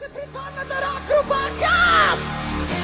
Capricorn, Madara, Krupaka!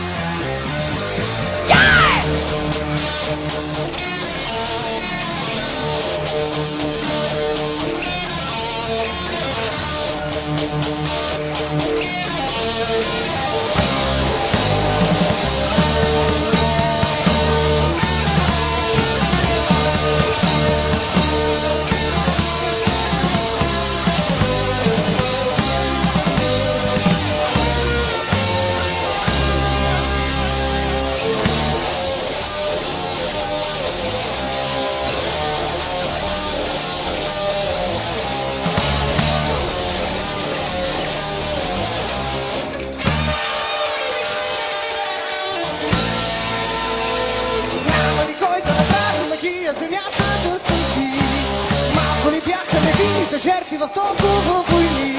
в толкова войни.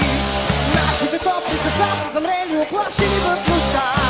Нашите топли са замрели, оплашени в нощта.